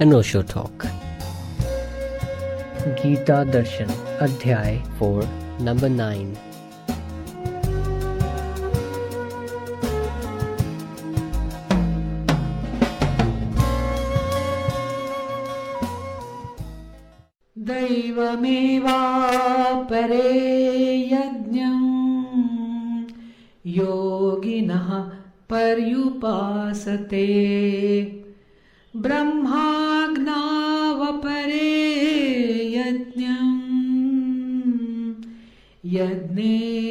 अनोशो talk Gita दर्शन अध्याय four number nine पर्युपासते ब्रह्माग्नावपरे यज्ञम्। यज्ञेनैवोपजुह्वति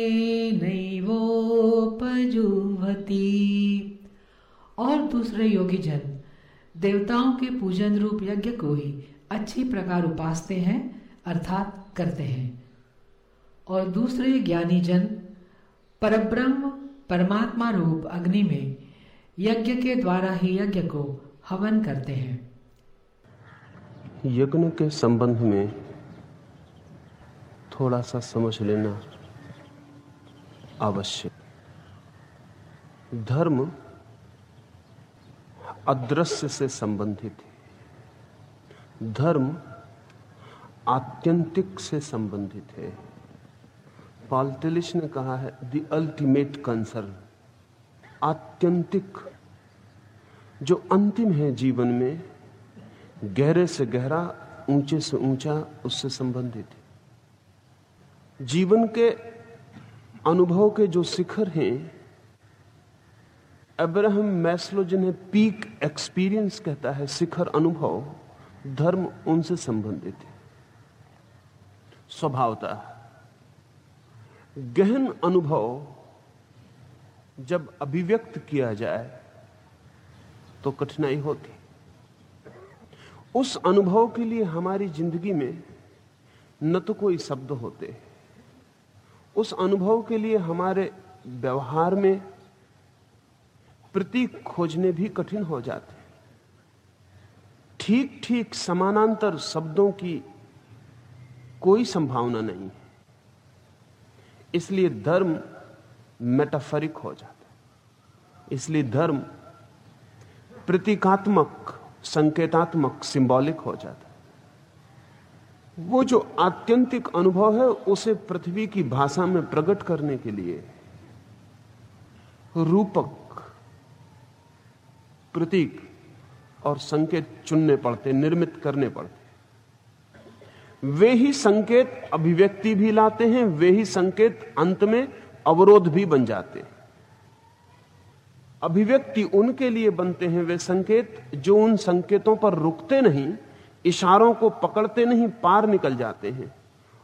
और दूसरे योगी जन, देवताओं के पूजन रूप यज्ञ को ही अच्छी प्रकार उपासते हैं, अर्थात करते हैं। और दूसरे ज्ञानी जन, परब्रह्म, परमात्मा रूप अग्नि में यज्ञ के द्वारा ही यज्ञ को हवन करते हैं। यज्ञ के संबंध में थोड़ा सा समझ लेना आवश्यक। धर्म अदृश्य से संबंधित है। धर्म आत्यंतिक से संबंधित है। पाल्टिलिश ने कहा है द अल्टीमेट कंसर्न आत्यंतिक, जो अंतिम है जीवन में, गहरे से गहरा, ऊँचे से ऊँचा उससे संबंधित है। जीवन के अनुभव के जो शिखर हैं, अब्राहम मैस्लो जिन्हें पीक एक्सपीरियंस कहता है, शिखर अनुभव, धर्म उनसे संबंधित है। स्वभावता, गहन अनुभव जब अभिव्यक्त किया जाए तो कठिनाई होती उस अनुभव के लिए हमारी ज़िंदगी में न तो कोई शब्द होते उस अनुभव के लिए हमारे व्यवहार में प्रतीक खोजने भी कठिन हो जाते ठीक ठीक समानांतर शब्दों की कोई संभावना नहीं इसलिए धर्म मेटाफरिक हो जाता है इसलिए धर्म प्रतीकात्मक संकेतात्मक सिंबॉलिक हो जाता है वो जो आत्यंतिक अनुभव है उसे पृथ्वी की भाषा में प्रकट करने के लिए रूपक प्रतीक और संकेत चुनने पड़ते निर्मित करने पड़ते वे ही संकेत अभिव्यक्ति भी लाते हैं वे ही संकेत अंत में अवरोध भी बन जाते हैं। अभिव्यक्ति उनके लिए बनते हैं, वे संकेत जो उन संकेतों पर रुकते नहीं, इशारों को पकड़ते नहीं, पार निकल जाते हैं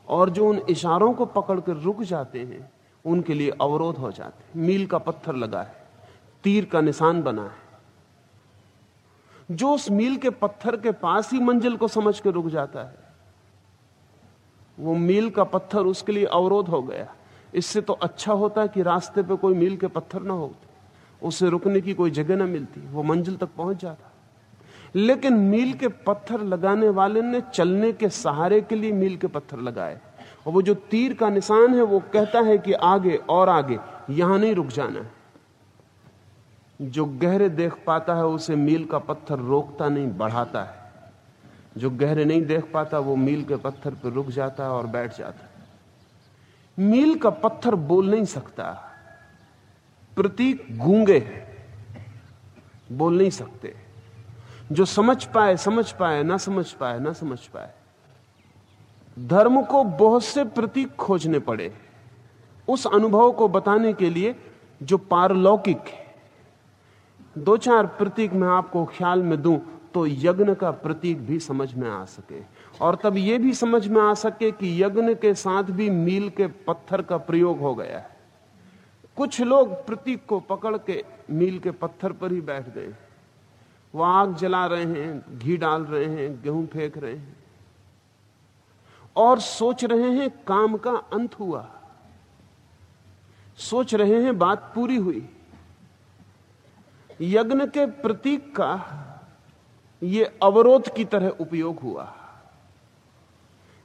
और जो उन इशारों को पकड़कर रुक जाते हैं, उनके लिए अवरोध हो जाते हैं। मील का पत्थर लगा है, तीर का निशान बना है। जो उस मील के पत्थर के पास ही मंजिल को समझ के रुक जाता है, वो मील का पत्थर उसके लिए अवरोध हो गया। इससे तो अच्छा होता कि रास्ते पे कोई मील के पत्थर ना होते। उसे रुकने की कोई जगह ना मिलती। वो मंजिल तक पहुँच जाता। लेकिन मील के पत्थर लगाने वाले ने चलने के सहारे के लिए मील के पत्थर लगाए। और वो जो तीर का निशान है, वो कहता है कि आगे और आगे, यहाँ नहीं रुक जाना है। जो गहरे देख पाता है, उसे मील का पत्थर रोकता नहीं, बढ़ाता है। जो गहरे नहीं देख पाता, वो मील के पत्थर पर रुक जाता है और बैठ जाता है। मील का पत्थर बोल नहीं सकता। प्रतीक गूँगे हैं, बोल नहीं सकते। जो समझ पाए समझ पाए, ना समझ पाए, ना समझ पाए। धर्म को बहुत से प्रतीक खोजने पड़े। उस अनुभव को बताने के लिए जो पारलौकिक है। दो चार प्रतीक मैं आपको ख्याल में दूँ तो यज्ञ का प्रतीक भी समझ में आ सके। और तब यह भी समझ में आ सके कि यज्ञ के साथ भी मील के पत्थर का प्रयोग हो गया है। कुछ लोग प्रतीक को पकड़ के मील के पत्थर पर ही बैठ गए। वो आग जला रहे हैं, घी डाल रहे हैं, गेहूँ फेंक रहे हैं। और सोच रहे हैं काम का अंत हुआ। सोच रहे हैं बात पूरी हुई। यज्ञ के प्रतीक का ये अवरोध की तरह उपयोग हुआ।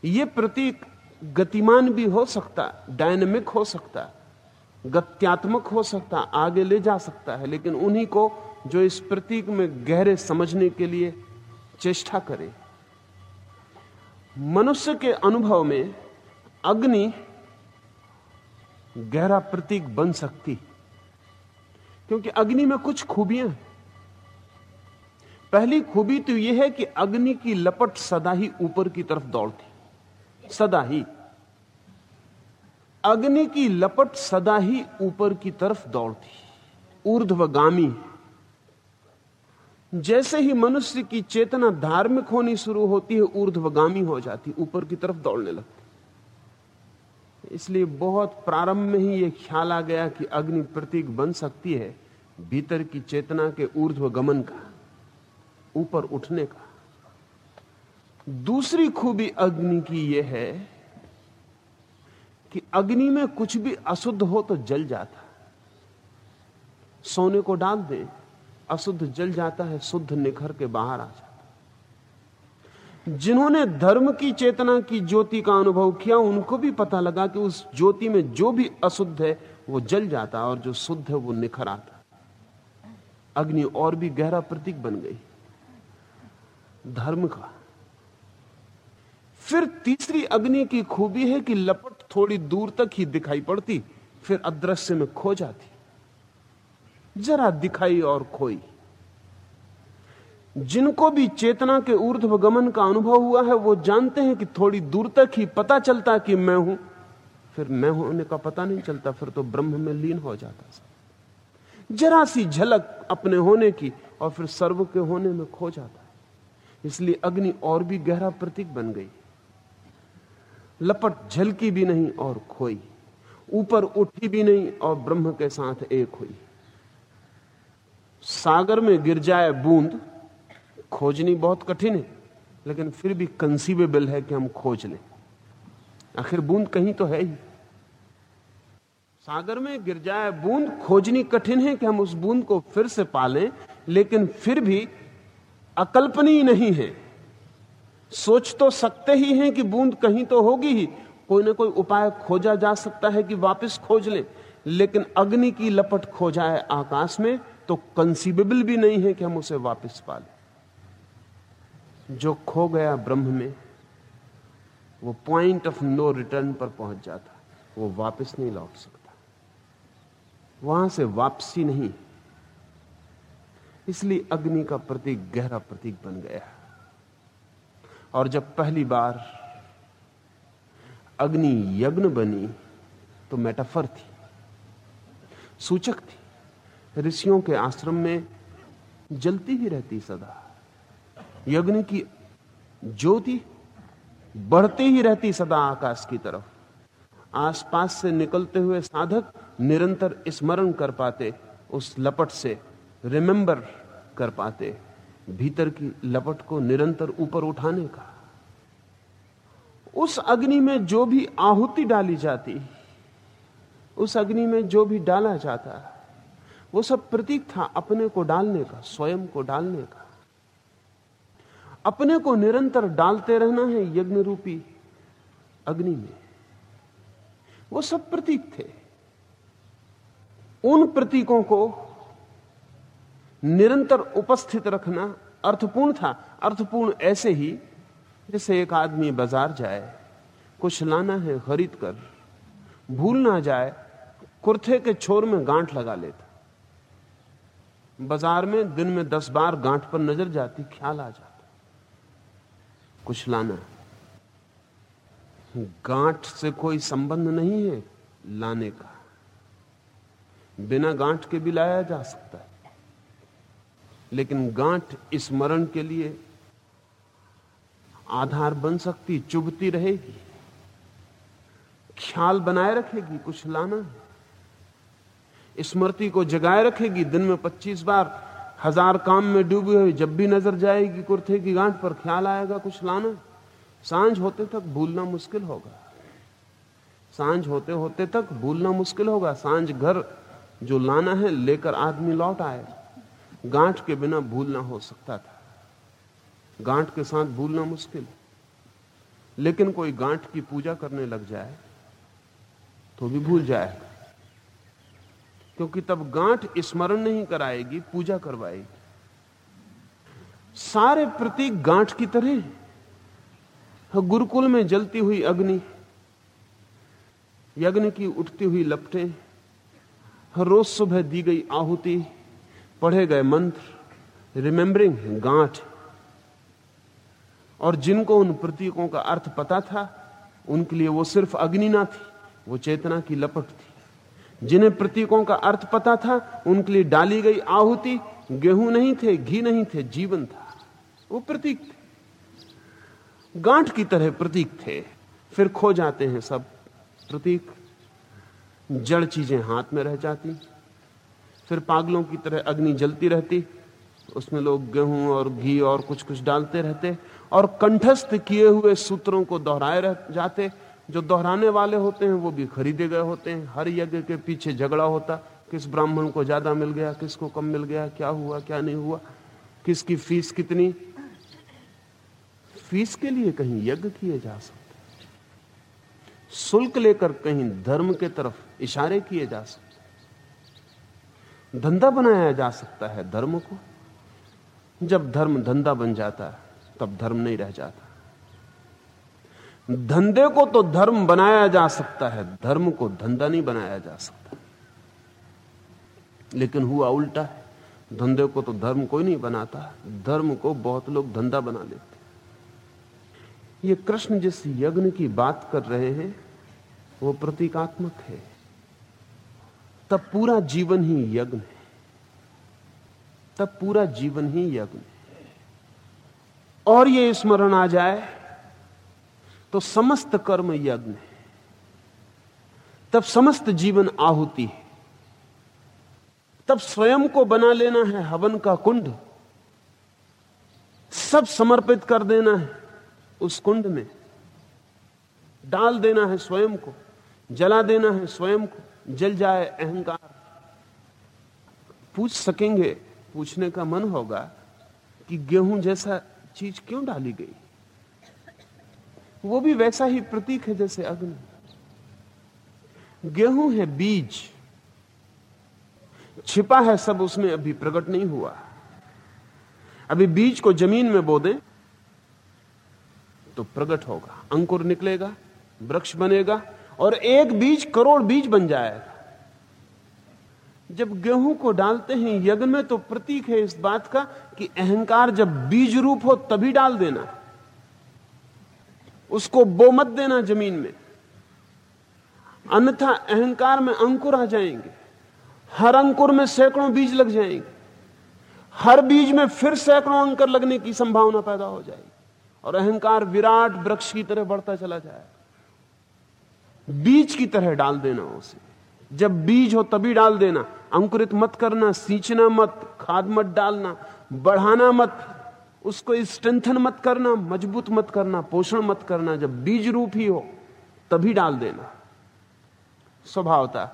ये प्रतीक गतिमान भी हो सकता डायनेमिक हो सकता गत्यात्मक हो सकता आगे ले जा सकता है, लेकिन उन्हीं को जो इस प्रतीक में गहरे समझने के लिए चेष्टा करें। मनुष्य के अनुभव में अग्नि गहरा प्रतीक बन सकती क्योंकि अग्नि में कुछ खूबियाँ पहली खूबी तो यह है कि अग्नि की लपट सदा ही ऊपर की तरफ़ दौड़ती सदा ही। अग्नि की लपट सदा ही ऊपर की तरफ़ दौड़ती। ऊर्ध्वगामी जैसे ही मनुष्य की चेतना धार्मिक होनी शुरू होती है, ऊर्ध्वगामी हो जाती, ऊपर की तरफ़ दौड़ने लगती। इसलिए बहुत प्रारंभ में ही यह ख्याल आ गया कि अग्नि प्रतीक बन सकती है, भीतर की चेतना के ऊर्ध्वगमन का, ऊपर उठने का। दूसरी खूबी अग्नि की यह है कि अग्नि में कुछ भी अशुद्ध हो तो जल जाता सोने को डाल दे, अशुद्ध जल जाता है, शुद्ध निखर के बाहर आ जाता जिन्होंने धर्म की चेतना की, ज्योति का अनुभव किया, उनको भी पता लगा कि उस ज्योति में जो भी अशुद्ध है, वो जल जाता और जो शुद्ध है, वो निखर आता अग्नि और भी गहरा प्रतीक बन गई। धर्म का। फिर तीसरी अग्नि की खूबी है कि लपट थोड़ी दूर तक ही दिखाई पड़ती, फिर अदृश्य में खो जाती। जरा दिखाई और खोई। जिनको भी चेतना के ऊर्ध्व गमन का अनुभव हुआ है, वो जानते हैं कि थोड़ी दूर तक ही पता चलता कि मैं हूँ। फिर मैं होने का पता नहीं चलता, फिर तो ब्रह्म में लीन हो जाता जरा सी झलक अपने होने की, और फिर सर्व के होने में खो जाता इसलिए अग्नि और भी गहरा प्रतीक बन गई। लपट झलकी भी नहीं और खोई। ऊपर उठी भी नहीं और ब्रह्म के साथ एक हुई। सागर में गिर जाए बूंद, खोजनी बहुत कठिन है, लेकिन फिर भी कंसीवेबल है कि हम खोज लें। आखिर बूंद कहीं तो है ही। सागर में गिर जाए बूंद, खोजनी कठिन है कि हम उस बूंद को फिर से पालें, लेकिन फिर भी अकल्पनीय नहीं है। सोच तो सकते ही हैं कि बूंद कहीं तो होगी ही। कोई ना कोई उपाय खोजा जा सकता है कि वापस खोज लें। लेकिन अग्नि की लपट खो जाए आकाश में तो कंसीबेबल भी नहीं है कि हम उसे वापस पा लें। जो खो गया ब्रह्म में, वो पॉइंट ऑफ़ नो रिटर्न पर पहुँच जाता। वो वापस नहीं लौट सकता। वहाँ से वापसी नहीं। इसलिए अग्नि का प्रतीक, गहरा प्रतीक बन गया। और जब पहली बार अग्नि यज्ञ बनी तो मेटाफर थी, सूचक थी। ऋषियों के आश्रम में जलती ही रहती सदा। यज्ञ की ज्योति बढ़ती ही रहती सदा आकाश की तरफ़। आसपास से निकलते हुए साधक निरंतर स्मरण कर पाते, उस लपट से रिमेंबर कर पाते। भीतर की लपट को निरंतर ऊपर उठाने का। उस अग्नि में जो भी आहुति डाली जाती, उस अग्नि में जो भी डाला जाता, वो सब प्रतीक था अपने को डालने का, स्वयं को डालने का। अपने को निरंतर डालते रहना है यज्ञ रूपी अग्नि में। वो सब प्रतीक थे। उन प्रतीकों को निरंतर उपस्थित रखना अर्थपूर्ण था। अर्थपूर्ण ऐसे ही, जैसे एक आदमी बाज़ार जाए, कुछ लाना है खरीद कर, भूल ना जाए कुर्थे के छोर में गांठ लगा लेता। बाज़ार में दिन में दस बार गांठ पर नज़र जाती, ख्याल आ जाता। कुछ लाना। गांठ से कोई संबंध नहीं है लाने का। बिना गांठ के भी लाया जा सकता है। लेकिन गांठ स्मरण के लिए आधार बन सकती, चुभती रहेगी। ख्याल बनाए रखेगी, कुछ लाना स्मृति को जगाए रखेगी, दिन में 25 बार हज़ार काम में डूबी हुई, जब भी नज़र जाएगी कुर्थे की गांठ पर, ख्याल आएगा, कुछ लाना साँझ होते तक भूलना मुश्किल होगा। साँझ होते होते तक भूलना मुश्किल होगा। साँझ घर जो लाना है, लेकर आदमी लौट आएगा गांठ के बिना भूलना हो सकता था। गांठ के साथ भूलना मुश्किल। लेकिन कोई गांठ की पूजा करने लग जाए तो भी भूल जाएगा। क्योंकि तब गांठ स्मरण नहीं कराएगी, पूजा करवाएगी। सारे प्रतीक गांठ की तरह गुरुकुल में जलती हुई अग्नि, यज्ञ की उठती हुई लपटें रोज सुबह दी गई आहुति पढ़े गए मंत्र रिमेंबरिंग गांठ। और जिनको उन प्रतीकों का अर्थ पता था, उनके लिए वो सिर्फ़ अग्नि ना थी, वो चेतना की लपट थी। जिन्हें प्रतीकों का अर्थ पता था, उनके लिए डाली गई आहुति, गेहूँ नहीं थे, घी नहीं थे, जीवन था। वो प्रतीक थे। गांठ की तरह प्रतीक थे। फिर खो जाते हैं सब प्रतीक। जड़ चीज़ें हाथ में रह जाती। फिर पागलों की तरह अग्नि जलती रहती, उसमें लोग गेहूँ और घी और कुछ कुछ डालते रहते, और कंठस्थ किए हुए सूत्रों को दोहराए रह जाते। जो दोहराने वाले होते हैं, वो भी खरीदे गए होते हैं। हर यज्ञ के पीछे झगड़ा होता, किस ब्राह्मण को ज़्यादा मिल गया, किसको कम मिल गया, क्या हुआ, क्या नहीं हुआ, किसकी फ़ीस कितनी। फ़ीस के लिए कहीं यज्ञ किए जा सकते शुल्क लेकर कहीं धर्म के तरफ़ इशारे किए जा सकते धंधा बनाया जा सकता है धर्म को। जब धर्म धंधा बन जाता है, तब धर्म नहीं रह जाता। धंधे को तो धर्म बनाया जा सकता है, धर्म को धंधा नहीं बनाया जा सकता। लेकिन हुआ उल्टा है, धंधे को तो धर्म कोई नहीं बनाता, धर्म को बहुत लोग धंधा बना लेते ये कृष्ण जिस यज्ञ की बात कर रहे हैं, वो प्रतीकात्मक है। तब पूरा जीवन ही यज्ञ है। तब पूरा जीवन ही यज्ञ है। और ये स्मरण आ जाए तो समस्त कर्म यज्ञ है। तब समस्त जीवन आहुति है। तब स्वयं को बना लेना है हवन का कुंड। सब समर्पित कर देना है उस कुंड में। डाल देना है स्वयं को, जला देना है स्वयं को। जल जाए, अहंकार। पूछ सकेंगे, पूछने का मन होगा कि गेहूँ जैसा चीज़ क्यों डाली गई? वो भी वैसा ही प्रतीक है जैसे अग्नि। गेहूँ है बीज। छिपा है सब, उसमें अभी प्रकट नहीं हुआ। अभी बीज को ज़मीन में बो दें तो प्रकट होगा। अंकुर निकलेगा, वृक्ष बनेगा और एक बीज करोड़ बीज बन जाएगा जब गेहूँ को डालते हैं यज्ञ में तो प्रतीक है इस बात का कि अहंकार जब बीज रूप हो, तभी डाल देना। उसको बो मत देना ज़मीन में। अन्यथा अहंकार में अंकुर आ जाएँगे। हर अंकुर में सैकड़ों बीज लग जाएँगे। हर बीज में फिर सैकड़ों अंकर लगने की संभावना पैदा हो जाएगी। और अहंकार विराट वृक्ष की तरह बढ़ता चला जाएगा। बीज की तरह डाल देना उसे। जब बीज हो तभी डाल देना। अंकुरित मत करना, सींचना मत, खाद मत डालना, बढ़ाना मत, उसको स्ट्रेंथन मत करना, मज़बूत मत करना, पोषण मत करना। जब बीज रूप ही हो तभी डाल देना। स्वभावता,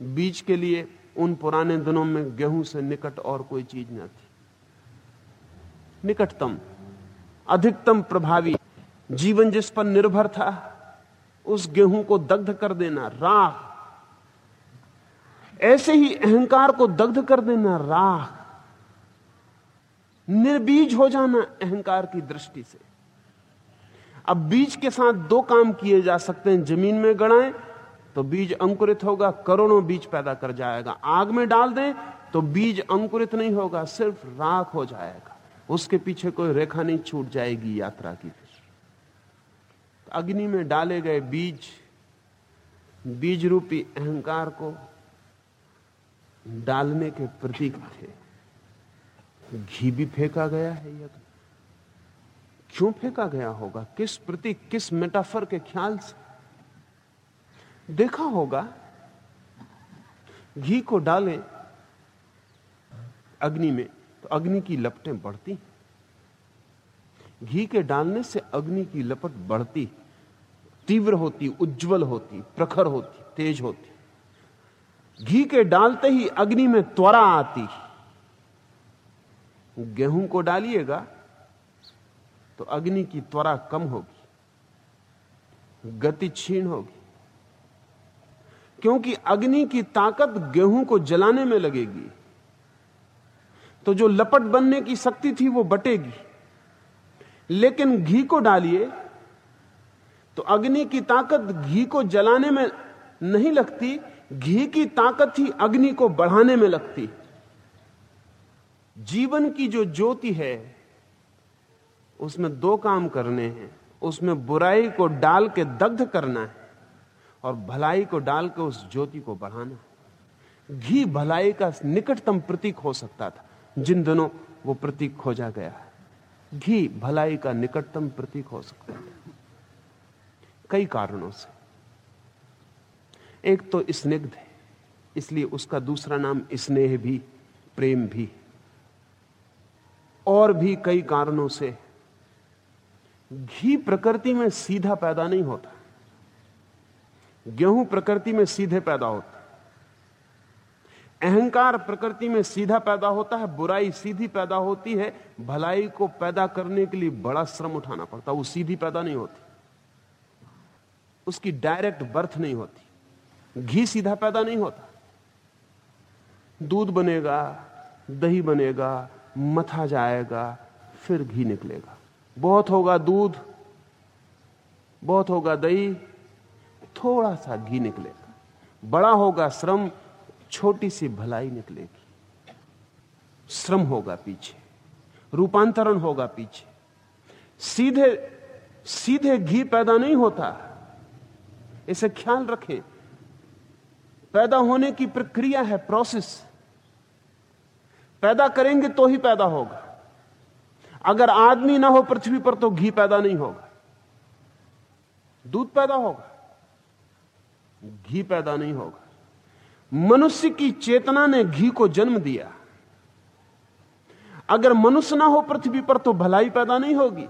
बीज के लिए उन पुराने दिनों में गेहूँ से निकट और कोई चीज़ न थी। निकटतम, अधिकतम प्रभावी जीवन जिस पर निर्भर था उस गेहूँ को दग्ध कर देना, राख। ऐसे ही अहंकार को दग्ध कर देना, राख। निर्बीज हो जाना अहंकार की दृष्टि से। अब बीज के साथ दो काम किए जा सकते हैं, ज़मीन में गड़ाएँ तो बीज अंकुरित होगा, करोड़ों बीज पैदा कर जाएगा। आग में डाल दें तो बीज अंकुरित नहीं होगा, सिर्फ़ राख हो जाएगा। उसके पीछे कोई रेखा नहीं छूट जाएगी यात्रा की। अग्नि में डाले गए बीज बीज रूपी अहंकार को डालने के प्रतीक थे। घी भी फेंका गया है यज्ञ। क्यों फेंका गया होगा? किस प्रतीक, किस मेटाफर के ख्याल से? देखा होगा। घी को डालें अग्नि में तो अग्नि की लपटें बढ़ती। घी के डालने से अग्नि की लपट बढ़ती। तीव्र होती, उज्जवल होती, प्रखर होती, तेज होती। घी के डालते ही अग्नि में त्वरा आती। गेहूँ को डालिएगा तो अग्नि की त्वरा कम होगी, गति छीन होगी। क्योंकि अग्नि की ताकत गेहूँ को जलाने में लगेगी तो जो लपट बनने की शक्ति थी वो बटेगी। लेकिन घी को डालिए तो अग्नि की ताकत घी को जलाने में नहीं लगती, घी की ताकत ही अग्नि को बढ़ाने में लगती। जीवन की जो ज्योति है, उसमें दो काम करने हैं। उसमें बुराई को डाल के दग्ध करना है और भलाई को डाल के उस ज्योति को बढ़ाना है। घी भलाई का निकटतम प्रतीक हो सकता था। जिन दिनों वो प्रतीक खोजा गया है, घी भलाई का निकटतम प्रतीक हो सकता है कई कारणों से। एक तो स्निग्ध है, इसलिए उसका दूसरा नाम स्नेह भी, प्रेम भी। और भी कई कारणों से, घी प्रकृति में सीधा पैदा नहीं होता। गेहूँ प्रकृति में सीधे पैदा होता अहंकार प्रकृति में सीधा पैदा होता है, बुराई सीधी पैदा होती है, भलाई को पैदा करने के लिए बड़ा श्रम उठाना पड़ता वो सीधी पैदा नहीं होती। उसकी डायरेक्ट बर्थ नहीं होती। घी सीधा पैदा नहीं होता। दूध बनेगा, दही बनेगा, मथा जाएगा, फिर घी निकलेगा। बहुत होगा दूध, बहुत होगा दही, थोड़ा सा घी निकलेगा। बड़ा होगा श्रम, छोटी सी भलाई निकलेगी। श्रम होगा पीछे, रूपांतरण होगा पीछे। सीधे सीधे घी पैदा नहीं होता। इसे ख्याल रखें। पैदा होने की प्रक्रिया है प्रोसेस पैदा करेंगे तो ही पैदा होगा। अगर आदमी ना हो पृथ्वी पर तो घी पैदा नहीं होगा। दूध पैदा होगा, घी पैदा नहीं होगा। मनुष्य की चेतना ने घी को जन्म दिया। अगर मनुष्य ना हो पृथ्वी पर तो भलाई पैदा नहीं होगी।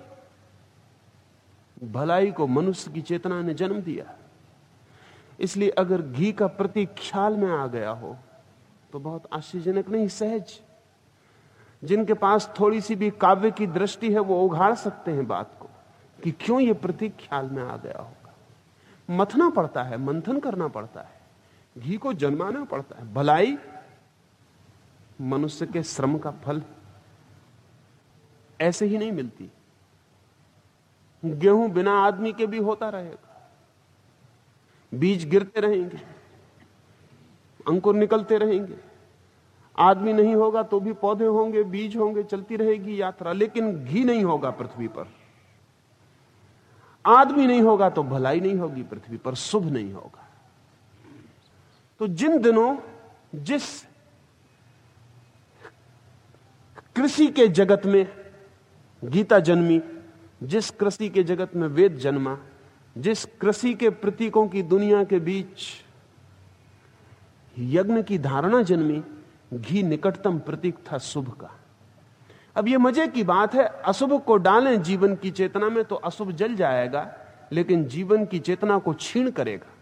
भलाई को मनुष्य की चेतना ने जन्म दिया। इसलिए अगर घी का प्रतीक ख्याल में आ गया हो तो बहुत आश्चर्यजनक नहीं, सहज। जिनके पास थोड़ी सी भी काव्य की दृष्टि है, वो उघाड़ सकते हैं बात को, कि क्यों ये प्रतीक ख्याल में आ गया होगा। मथना पड़ता है, मंथन करना पड़ता है। घी को जन्माना पड़ता है। भलाई मनुष्य के श्रम का फल ऐसे ही नहीं मिलती। गेहूँ बिना आदमी के भी होता रहेगा। बीज गिरते रहेंगे, अंकुर निकलते रहेंगे। आदमी नहीं होगा तो भी पौधे होंगे, बीज होंगे, चलती रहेगी यात्रा, लेकिन घी नहीं होगा पृथ्वी पर। आदमी नहीं होगा तो भलाई नहीं होगी पृथ्वी पर, शुभ नहीं होगा। तो जिन दिनों जिस कृषि के जगत में गीता जन्मी, जिस कृषि के जगत में वेद जन्मा जिस कृषि के प्रतीकों की दुनिया के बीच यज्ञ की धारणा जन्मी, घी निकटतम प्रतीक था शुभ का। अब यह मज़े की बात है, अशुभ को डालें जीवन की चेतना में तो अशुभ जल जाएगा, लेकिन जीवन की चेतना को छीण करेगा।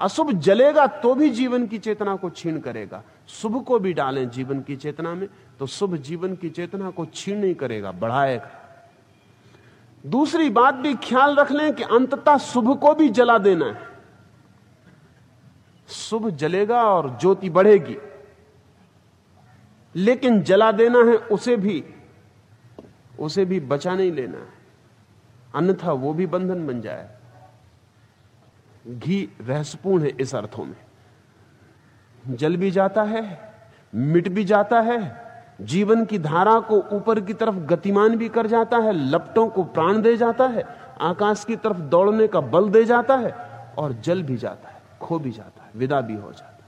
अशुभ जलेगा तो भी जीवन की चेतना को छीन करेगा। शुभ को भी डालें जीवन की चेतना में तो शुभ जीवन की चेतना को छीन नहीं करेगा, बढ़ाएगा। दूसरी बात भी ख्याल रख लें कि अंततः शुभ को भी जला देना है। शुभ जलेगा और ज्योति बढ़ेगी। लेकिन जला देना है, उसे भी उसे भी बचा नहीं लेना है। अन्यथा वो भी बंधन बन जाए। घी रहस्यपूर्ण है इस अर्थों में। जल भी जाता है, मिट भी जाता है जीवन की धारा को ऊपर की तरफ़ गतिमान भी कर जाता है, लपटों को प्राण दे जाता है, आकाश की तरफ़ दौड़ने का बल दे जाता है और जल भी जाता है, खो भी जाता है, विदा भी हो जाता है।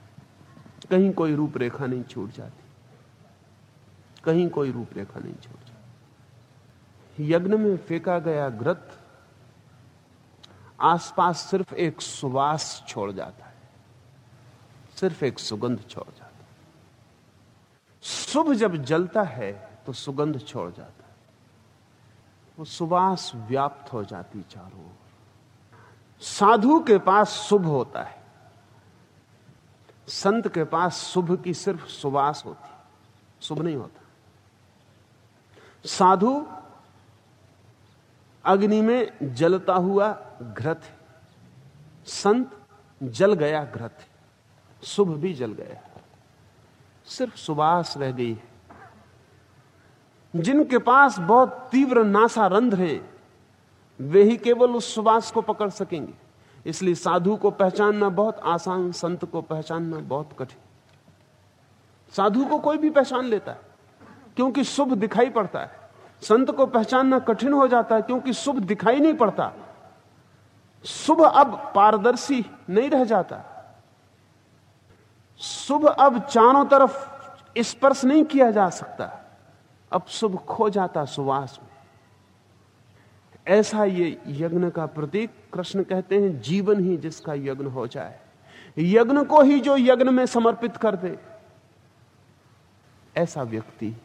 कहीं कोई रूपरेखा नहीं छूट जाती। कहीं कोई रूपरेखा नहीं छूट जाती। यज्ञ में फेंका गया ग्रत आसपास सिर्फ़ एक सुवास छोड़ जाता है, सिर्फ़ एक सुगंध छोड़ जाता है। शुभ जब जलता है तो सुगंध छोड़ जाता है। वो सुवास व्याप्त हो जाती चारों ओर। साधु के पास शुभ होता है। संत के पास शुभ की सिर्फ़ सुवास होती शुभ नहीं होता। साधु अग्नि में जलता हुआ घृत संत जल गया घृत शुभ भी जल गया। सिर्फ़ सुबास रह गई है। जिनके पास बहुत तीव्र नासा रंध्र हैं, वे ही केवल उस सुबास को पकड़ सकेंगे। इसलिए साधु को पहचानना बहुत आसान, संत को पहचानना बहुत कठिन। साधु को कोई भी पहचान लेता है, क्योंकि शुभ दिखाई पड़ता है। संत को पहचानना कठिन हो जाता है, क्योंकि शुभ दिखाई नहीं पड़ता। शुभ अब पारदर्शी नहीं रह जाता। शुभ अब चारों तरफ़ स्पर्श नहीं किया जा सकता। अब शुभ खो जाता सुवास में। ऐसा ये यज्ञ का प्रतीक कृष्ण कहते हैं, जीवन ही जिसका यज्ञ हो जाए। यज्ञ को ही जो यज्ञ में समर्पित कर दे। ऐसा व्यक्ति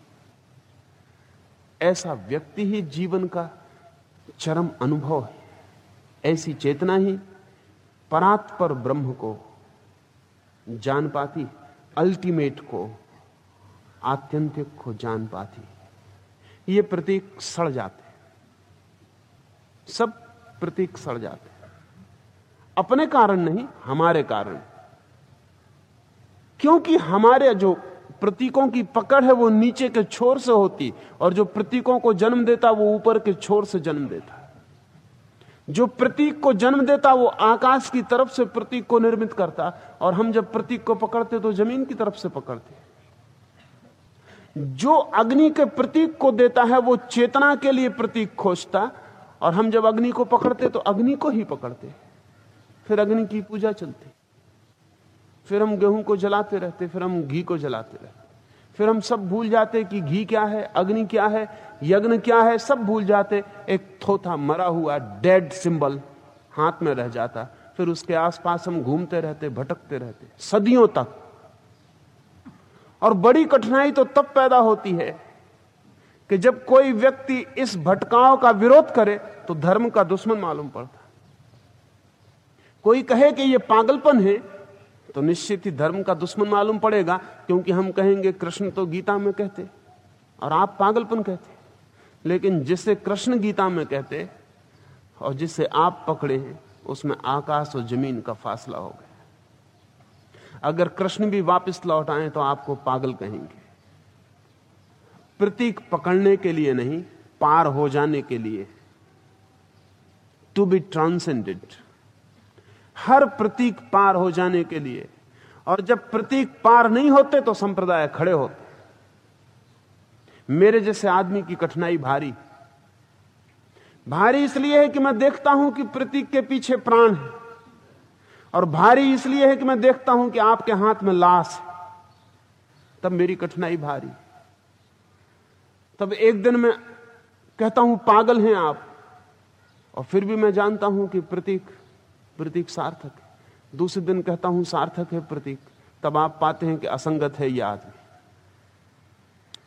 ऐसा व्यक्ति ही जीवन का चरम अनुभव है। ऐसी चेतना ही परात पर ब्रह्म को जान पाती अल्टीमेट को, आत्यंतिक को जान पाती। ये प्रतीक सड़ जाते सब प्रतीक सड़ जाते अपने कारण नहीं, हमारे कारण। क्योंकि हमारे जो प्रतीकों की पकड़ है, वो नीचे के छोर से होती, और जो प्रतीकों को जन्म देता, वो ऊपर के छोर से जन्म देता। जो प्रतीक को जन्म देता, वो आकाश की तरफ़ से प्रतीक को निर्मित करता। और हम जब प्रतीक को पकड़ते तो ज़मीन की तरफ़ से पकड़ते। जो अग्नि के प्रतीक को देता है, वो चेतना के लिए प्रतीक खोजता। और हम जब अग्नि को पकड़ते तो अग्नि को ही पकड़ते। फिर अग्नि की पूजा चलती। फिर हम गेहूँ को जलाते रहते, फिर हम घी को जलाते रहते। फिर हम सब भूल जाते कि घी क्या है, अग्नि क्या है, यज्ञ क्या है, सब भूल जाते। एक थोथा मरा हुआ डेड सिंबल हाथ में रह जाता। फिर उसके आसपास हम घूमते रहते, भटकते रहते, सदियों तक। और बड़ी कठिनाई तो तब पैदा होती है कि जब कोई व्यक्ति इस भटकाव का विरोध करे तो धर्म का दुश्मन मालूम पड़ता। कोई कहे कि यह पागलपन है तो निश्चित ही धर्म का दुश्मन मालूम पड़ेगा, क्योंकि हम कहेंगे, कृष्ण तो गीता में कहते और आप पागलपन कहते। लेकिन जिसे कृष्ण गीता में कहते और जिसे आप पकड़े हैं, उसमें आकाश और ज़मीन का फासला हो गया। अगर कृष्ण भी वापस लौट आए तो आपको पागल कहेंगे। प्रतीक पकड़ने के लिए नहीं, पार हो जाने के लिए। टू बी ट्रांसेंडेड हर प्रतीक पार हो जाने के लिए। और जब प्रतीक पार नहीं होते तो संप्रदाय खड़े होते। मेरे जैसे आदमी की कठिनाई भारी। भारी इसलिए है कि मैं देखता हूँ कि प्रतीक के पीछे प्राण है। और भारी इसलिए है कि मैं देखता हूँ कि आपके हाथ में लाश है। तब मेरी कठिनाई भारी। तब एक दिन मैं कहता हूँ, पागल हैं आप। और फिर भी मैं जानता हूँ कि प्रतीक प्रतीक सार्थक है। दूसरे दिन कहता हूँ, सार्थक है प्रतीक। तब आप पाते हैं कि असंगत है यह आदमी।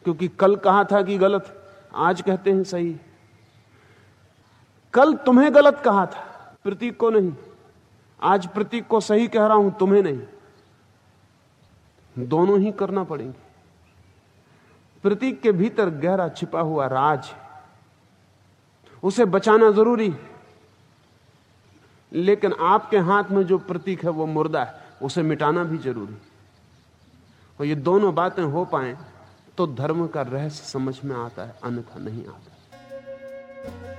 क्योंकि कल कहा था कि गलत आज कहते हैं सही कल तुम्हें गलत कहा था, प्रतीक को नहीं। आज प्रतीक को सही कह रहा हूँ, तुम्हें नहीं। दोनों ही करना पड़ेंगे। प्रतीक के भीतर गहरा छिपा हुआ राज उसे बचाना ज़रूरी है। लेकिन आपके हाथ में जो प्रतीक है वो मुर्दा है, उसे मिटाना भी ज़रूरी और ये दोनों बातें हो पाए तो धर्म का रहस्य समझ में आता है, अन्यथा नहीं आता।